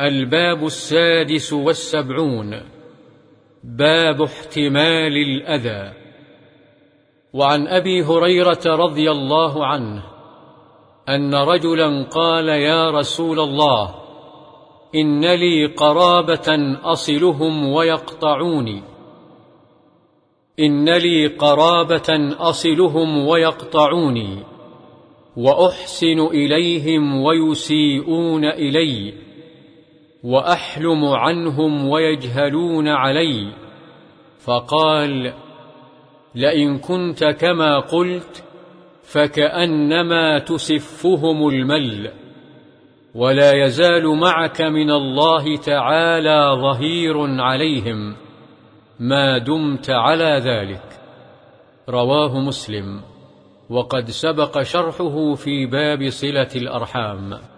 الباب السادس والسبعون. باب احتمال الأذى. وعن أبي هريرة رضي الله عنه أن رجلا قال يا رسول الله إن لي قرابة أصلهم ويقطعوني. إن لي قرابة أصلهم ويقطعوني وأحسن إليهم ويسيئون إلي. وأحلم عنهم ويجهلون علي. فقال لئن كنت كما قلت فكأنما تسفهم المل ولا يزال معك من الله تعالى ظهير عليهم. ما دمت على ذلك. رواه مسلم. وقد سبق شرحه في باب صلة الأرحام.